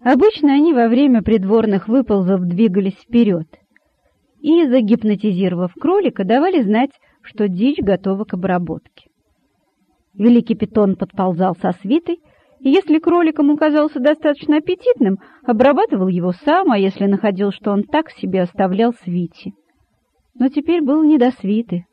Обычно они во время придворных выползов двигались вперед и, загипнотизировав кролика, давали знать, что дичь готова к обработке. Великий питон подползал со свитой, и если кролик ему достаточно аппетитным, обрабатывал его сам, а если находил, что он так себе оставлял свите. Но теперь было не до свиты.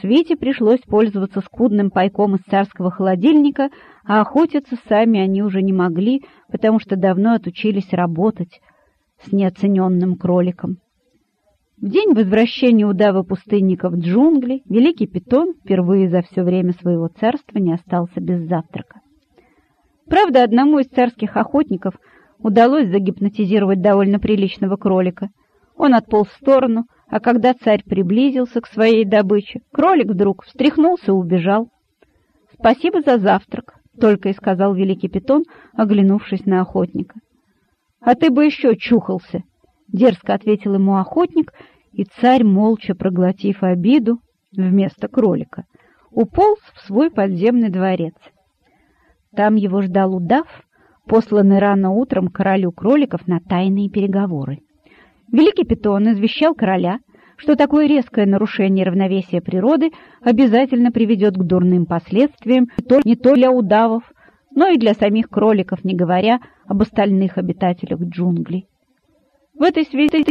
Свите пришлось пользоваться скудным пайком из царского холодильника, а охотиться сами они уже не могли, потому что давно отучились работать с неоцененным кроликом. В день возвращения удава-пустынника в джунгли великий питон впервые за все время своего царства не остался без завтрака. Правда, одному из царских охотников удалось загипнотизировать довольно приличного кролика. Он отполз в сторону, а когда царь приблизился к своей добыче, кролик вдруг встряхнулся и убежал. «Спасибо за завтрак», — только и сказал великий питон, оглянувшись на охотника. «А ты бы еще чухался», — дерзко ответил ему охотник и царь, молча проглотив обиду вместо кролика, уполз в свой подземный дворец. Там его ждал удав, посланный рано утром королю кроликов на тайные переговоры. Великий питон извещал короля, что такое резкое нарушение равновесия природы обязательно приведет к дурным последствиям не только для удавов, но и для самих кроликов, не говоря об остальных обитателях джунглей. В этой связи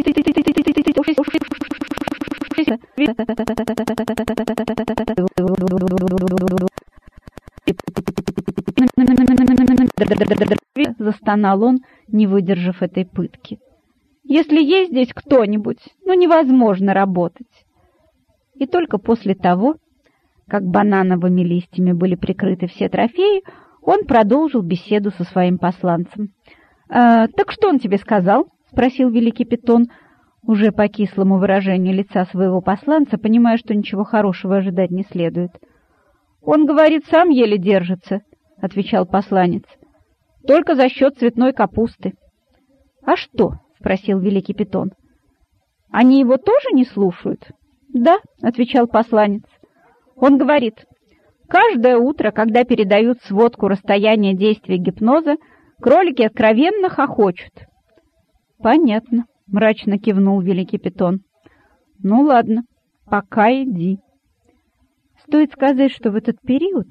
застонал он, не выдержав этой пытки. Если есть здесь кто-нибудь, ну невозможно работать. И только после того, как банановыми листьями были прикрыты все трофеи, он продолжил беседу со своим посланцем. «Э, «Так что он тебе сказал?» — спросил великий питон, уже по кислому выражению лица своего посланца, понимая, что ничего хорошего ожидать не следует. «Он, говорит, сам еле держится», — отвечал посланец. «Только за счет цветной капусты». «А что?» — спросил великий питон. «Они его тоже не слушают?» «Да», — отвечал посланец. «Он говорит, каждое утро, когда передают сводку расстояния действия гипноза, кролики откровенно хохочут». «Понятно», — мрачно кивнул великий питон. «Ну ладно, пока иди». Стоит сказать, что в этот период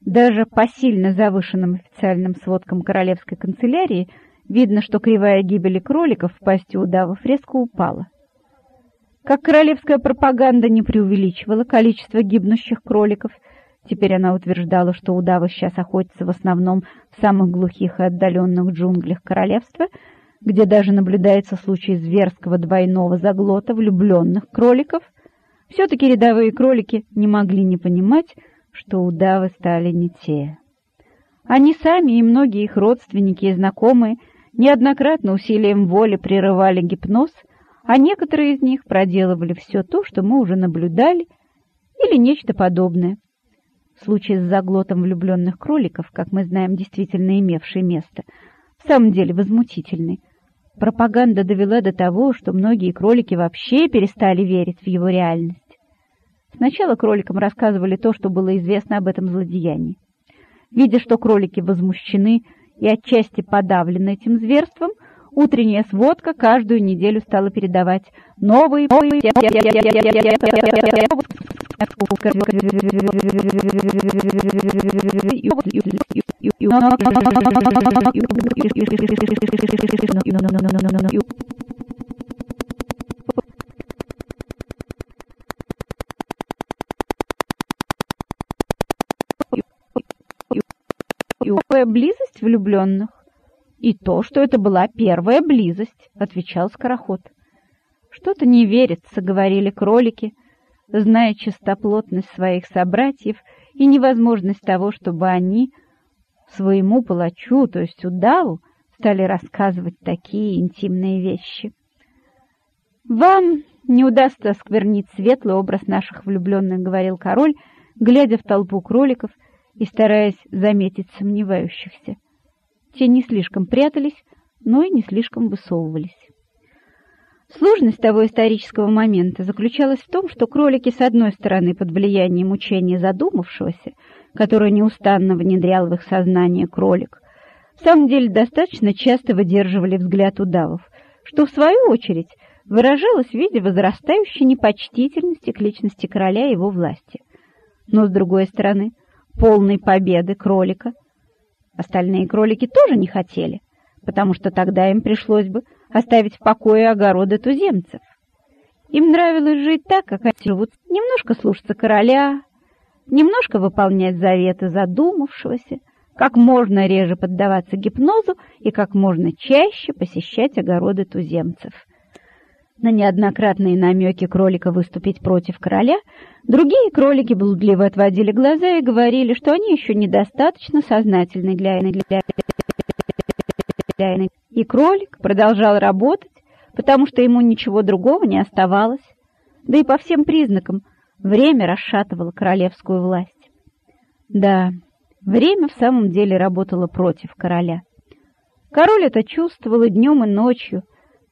даже по сильно завышенным официальным сводкам королевской канцелярии видно, что кривая гибели кроликов в пасти удавов резко упала. Как королевская пропаганда не преувеличивала количество гибнущих кроликов, теперь она утверждала, что удавы сейчас охотятся в основном в самых глухих и отдаленных джунглях королевства, где даже наблюдается случай зверского двойного заглота влюбленных кроликов, все-таки рядовые кролики не могли не понимать, что удавы стали не те. Они сами и многие их родственники и знакомые неоднократно усилием воли прерывали гипноз, а некоторые из них проделывали все то, что мы уже наблюдали, или нечто подобное. Случай с заглотом влюбленных кроликов, как мы знаем, действительно имевший место, в самом деле возмутительный. Пропаганда довела до того, что многие кролики вообще перестали верить в его реальность. Сначала кроликам рассказывали то, что было известно об этом злодеянии. Видя, что кролики возмущены и отчасти подавлены этим зверством, утренняя сводка каждую неделю стала передавать новые первая близость влюбленных. И то, что это была первая близость, отвечал скороход. Что-то не верится, говорили кролики, зная чистоплотность своих собратьев и невозможность того, чтобы они своему палачу, то есть удаву, стали рассказывать такие интимные вещи. «Вам не удастся осквернить светлый образ наших влюбленных», — говорил король, глядя в толпу кроликов — и стараясь заметить сомневающихся. Те не слишком прятались, но и не слишком высовывались. Сложность того исторического момента заключалась в том, что кролики, с одной стороны, под влиянием учения задумавшегося, которое неустанно внедрял в их сознание кролик, в самом деле достаточно часто выдерживали взгляд удавов, что в свою очередь выражалось в виде возрастающей непочтительности к личности короля и его власти. Но, с другой стороны, полной победы кролика остальные кролики тоже не хотели, потому что тогда им пришлось бы оставить в покое огороды туземцев. Им нравилось жить так, как они живут, немножко слушаться короля, немножко выполнять заветы задумавшегося, как можно реже поддаваться гипнозу и как можно чаще посещать огороды туземцев. На неоднократные намеки кролика выступить против короля другие кролики блудливо отводили глаза и говорили, что они еще недостаточно сознательны для и кролик продолжал работать, потому что ему ничего другого не оставалось, да и по всем признакам время расшатывало королевскую власть. Да, время в самом деле работало против короля. Король это чувствовал и днем, и ночью,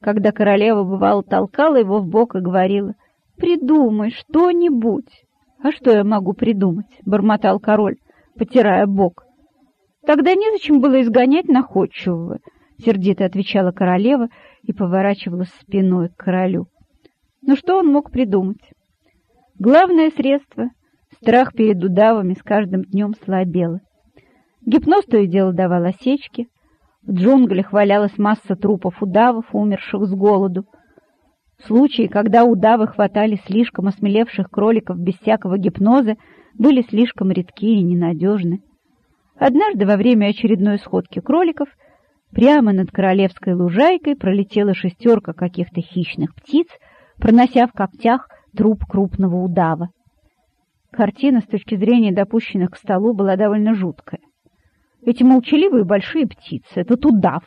когда королева, бывало, толкала его в бок и говорила «Придумай что-нибудь». «А что я могу придумать?» — бормотал король, потирая бок. «Тогда незачем было изгонять находчивого», — сердито отвечала королева и поворачивалась спиной к королю. Но что он мог придумать? Главное средство — страх перед удавами с каждым днем слабело. Гипноз то и дело давал осечки, в джунглях валялась масса трупов удавов, умерших с голоду. Случаи, когда удавы хватали слишком осмелевших кроликов без всякого гипноза, были слишком редки и ненадежны. Однажды во время очередной сходки кроликов прямо над королевской лужайкой пролетела шестерка каких-то хищных птиц, пронося в когтях труп крупного удава. Картина с точки зрения допущенных к столу была довольно жуткая. Эти молчаливые большие птицы, этот удав,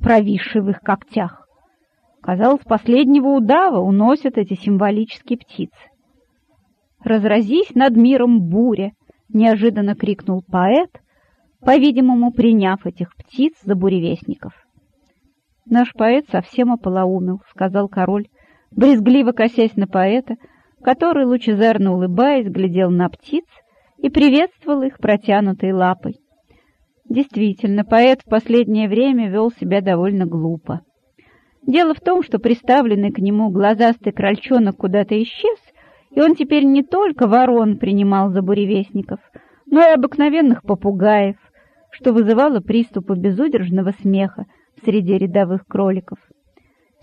провисший в их когтях. Казалось, последнего удава уносят эти символические птицы. «Разразись над миром буря!» — неожиданно крикнул поэт, по-видимому, приняв этих птиц за буревестников. «Наш поэт совсем ополоумел», — сказал король, брезгливо косясь на поэта, который, лучезарно улыбаясь, глядел на птиц и приветствовал их протянутой лапой. Действительно, поэт в последнее время вел себя довольно глупо. Дело в том, что приставленный к нему глазастый крольчонок куда-то исчез, и он теперь не только ворон принимал за буревестников, но и обыкновенных попугаев, что вызывало приступы безудержного смеха среди рядовых кроликов.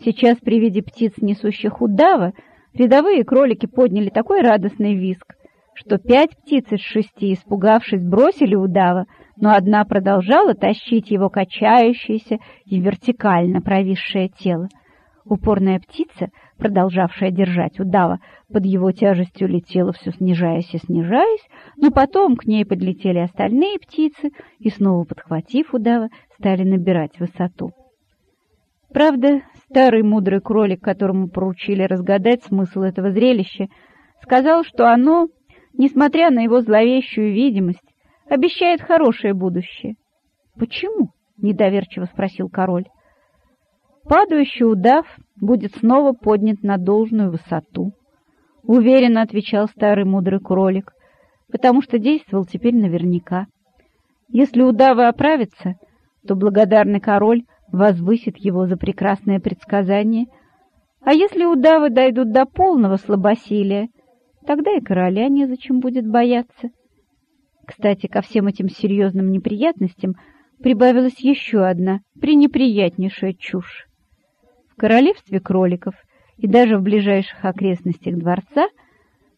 Сейчас при виде птиц, несущих удава, рядовые кролики подняли такой радостный визг, что пять птиц из шести, испугавшись, бросили удава, но одна продолжала тащить его качающееся и вертикально провисшее тело. Упорная птица, продолжавшая держать удава, под его тяжестью летела все снижаясь и снижаясь, но потом к ней подлетели остальные птицы и, снова подхватив удава, стали набирать высоту. Правда, старый мудрый кролик, которому поручили разгадать смысл этого зрелища, сказал, что оно, несмотря на его зловещую видимость, обещает хорошее будущее. Почему? недоверчиво спросил король. Падающий удав будет снова поднят на должную высоту, уверенно отвечал старый мудрый кролик, потому что действовал теперь наверняка. Если удавы оправятся, то благодарный король возвысит его за прекрасное предсказание, а если удавы дойдут до полного слабосилия, тогда и короля незачем будет бояться. Кстати, ко всем этим серьезным неприятностям прибавилась еще одна пренеприятнейшая чушь. В королевстве кроликов и даже в ближайших окрестностях дворца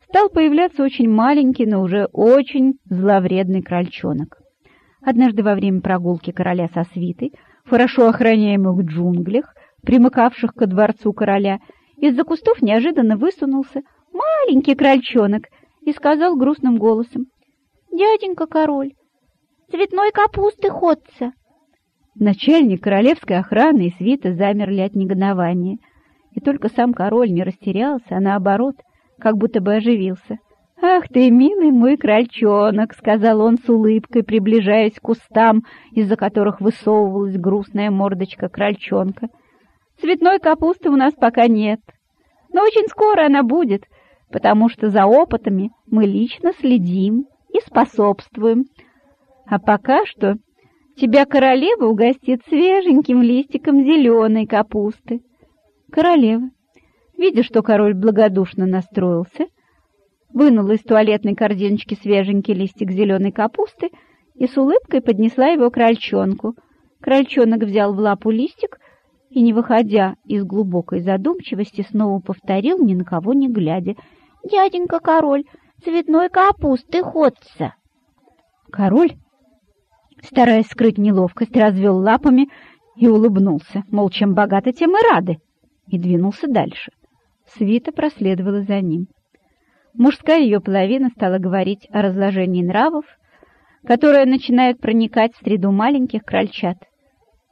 стал появляться очень маленький, но уже очень зловредный крольчонок. Однажды во время прогулки короля со свитой в хорошо охраняемых джунглях, примыкавших ко дворцу короля, из-за кустов неожиданно высунулся маленький крольчонок и сказал грустным голосом дяденька король, цветной капусты ходца. Начальник королевской охраны и свита замерли от негодования, и только сам король не растерялся, а наоборот, как будто бы оживился. «Ах ты, милый мой крольчонок!» — сказал он с улыбкой, приближаясь к кустам, из-за которых высовывалась грустная мордочка крольчонка. «Цветной капусты у нас пока нет, но очень скоро она будет, потому что за опытами мы лично следим и способствуем. А пока что тебя королева угостит свеженьким листиком зеленой капусты. Королева, видя, что король благодушно настроился, вынула из туалетной корзиночки свеженький листик зеленой капусты и с улыбкой поднесла его крольчонку. Крольчонок взял в лапу листик и, не выходя из глубокой задумчивости, снова повторил, ни на кого не глядя. «Дяденька король, цветной капусты ходца!» Король, стараясь скрыть неловкость, развел лапами и улыбнулся, мол, чем богаты, тем и рады, и двинулся дальше. Свита проследовала за ним. Мужская ее половина стала говорить о разложении нравов, которое начинает проникать в среду маленьких крольчат.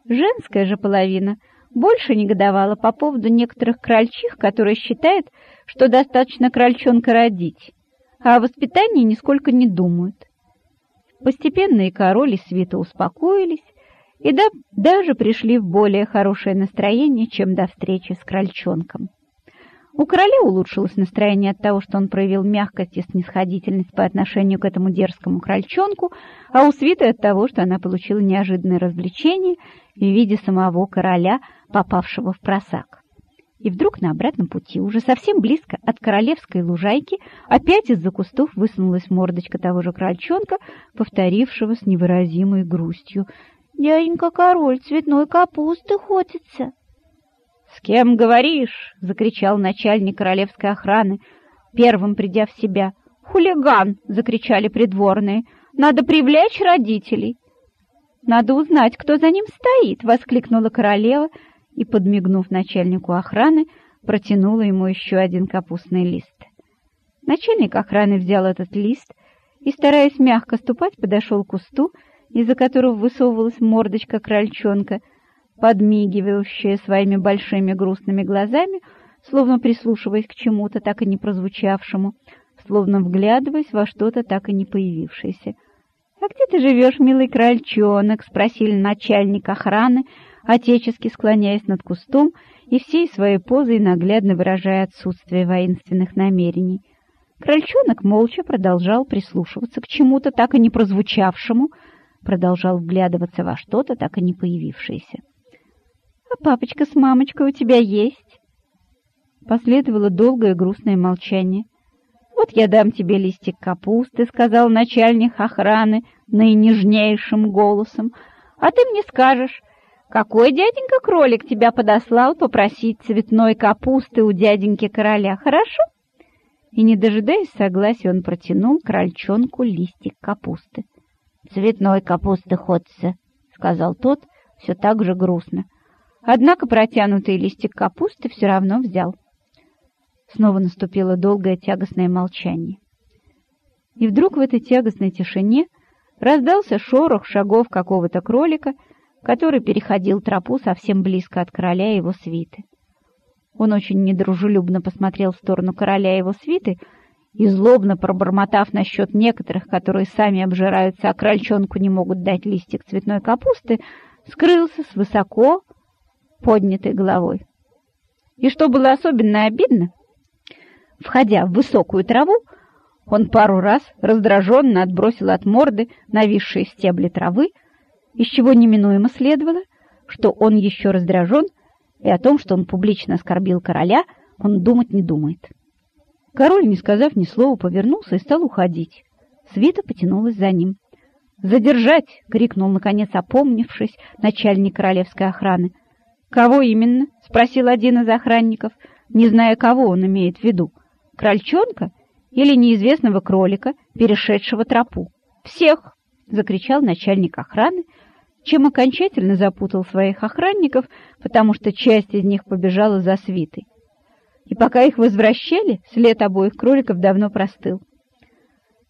Женская же половина больше негодовала по поводу некоторых крольчих, которые считают, что достаточно крольчонка родить, а о воспитании нисколько не думают. Постепенно и король, и свита успокоились, и да, даже пришли в более хорошее настроение, чем до встречи с крольчонком. У короля улучшилось настроение от того, что он проявил мягкость и снисходительность по отношению к этому дерзкому крольчонку, а у свиты от того, что она получила неожиданное развлечение в виде самого короля, попавшего в просак. И вдруг на обратном пути, уже совсем близко от королевской лужайки, опять из-за кустов высунулась мордочка того же крольчонка, повторившего с невыразимой грустью. «Дяденька король, цветной капусты ходится!» «С кем говоришь?» — закричал начальник королевской охраны, первым придя в себя. «Хулиган!» — закричали придворные. «Надо привлечь родителей!» «Надо узнать, кто за ним стоит!» — воскликнула королева и, подмигнув начальнику охраны, протянула ему еще один капустный лист. Начальник охраны взял этот лист и, стараясь мягко ступать, подошел к кусту, из-за которого высовывалась мордочка крольчонка — подмигивающая своими большими грустными глазами, словно прислушиваясь к чему-то так и не прозвучавшему, словно вглядываясь во что-то так и не появившееся. «А где ты живешь, милый крольчонок?» — спросили начальник охраны, отечески склоняясь над кустом и всей своей позой наглядно выражая отсутствие воинственных намерений. Крольчонок молча продолжал прислушиваться к чему-то так и не прозвучавшему, продолжал вглядываться во что-то так и не появившееся. А папочка с мамочкой у тебя есть?» Последовало долгое грустное молчание. «Вот я дам тебе листик капусты», — сказал начальник охраны наинежнейшим голосом. «А ты мне скажешь, какой дяденька-кролик тебя подослал попросить цветной капусты у дяденьки-короля, хорошо?» И, не дожидаясь согласия, он протянул крольчонку листик капусты. «Цветной капусты ходится», — сказал тот, все так же грустно. Однако протянутый листик капусты все равно взял. Снова наступило долгое тягостное молчание. И вдруг в этой тягостной тишине раздался шорох шагов какого-то кролика, который переходил тропу совсем близко от короля и его свиты. Он очень недружелюбно посмотрел в сторону короля и его свиты и, злобно пробормотав насчет некоторых, которые сами обжираются, а крольчонку не могут дать листик цветной капусты, скрылся с высоко поднятой головой. И что было особенно обидно, входя в высокую траву, он пару раз раздраженно отбросил от морды нависшие стебли травы, из чего неминуемо следовало, что он еще раздражен, и о том, что он публично оскорбил короля, он думать не думает. Король, не сказав ни слова, повернулся и стал уходить. Свита потянулась за ним. «Задержать!» — крикнул, наконец, опомнившись, начальник королевской охраны — «Кого именно?» — спросил один из охранников, не зная, кого он имеет в виду. «Крольчонка или неизвестного кролика, перешедшего тропу?» «Всех!» — закричал начальник охраны, чем окончательно запутал своих охранников, потому что часть из них побежала за свитой. И пока их возвращали, след обоих кроликов давно простыл.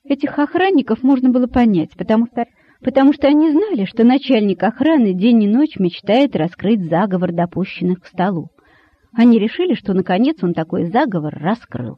Этих охранников можно было понять, потому что потому что они знали, что начальник охраны день и ночь мечтает раскрыть заговор допущенных к столу. Они решили, что наконец он такой заговор раскрыл.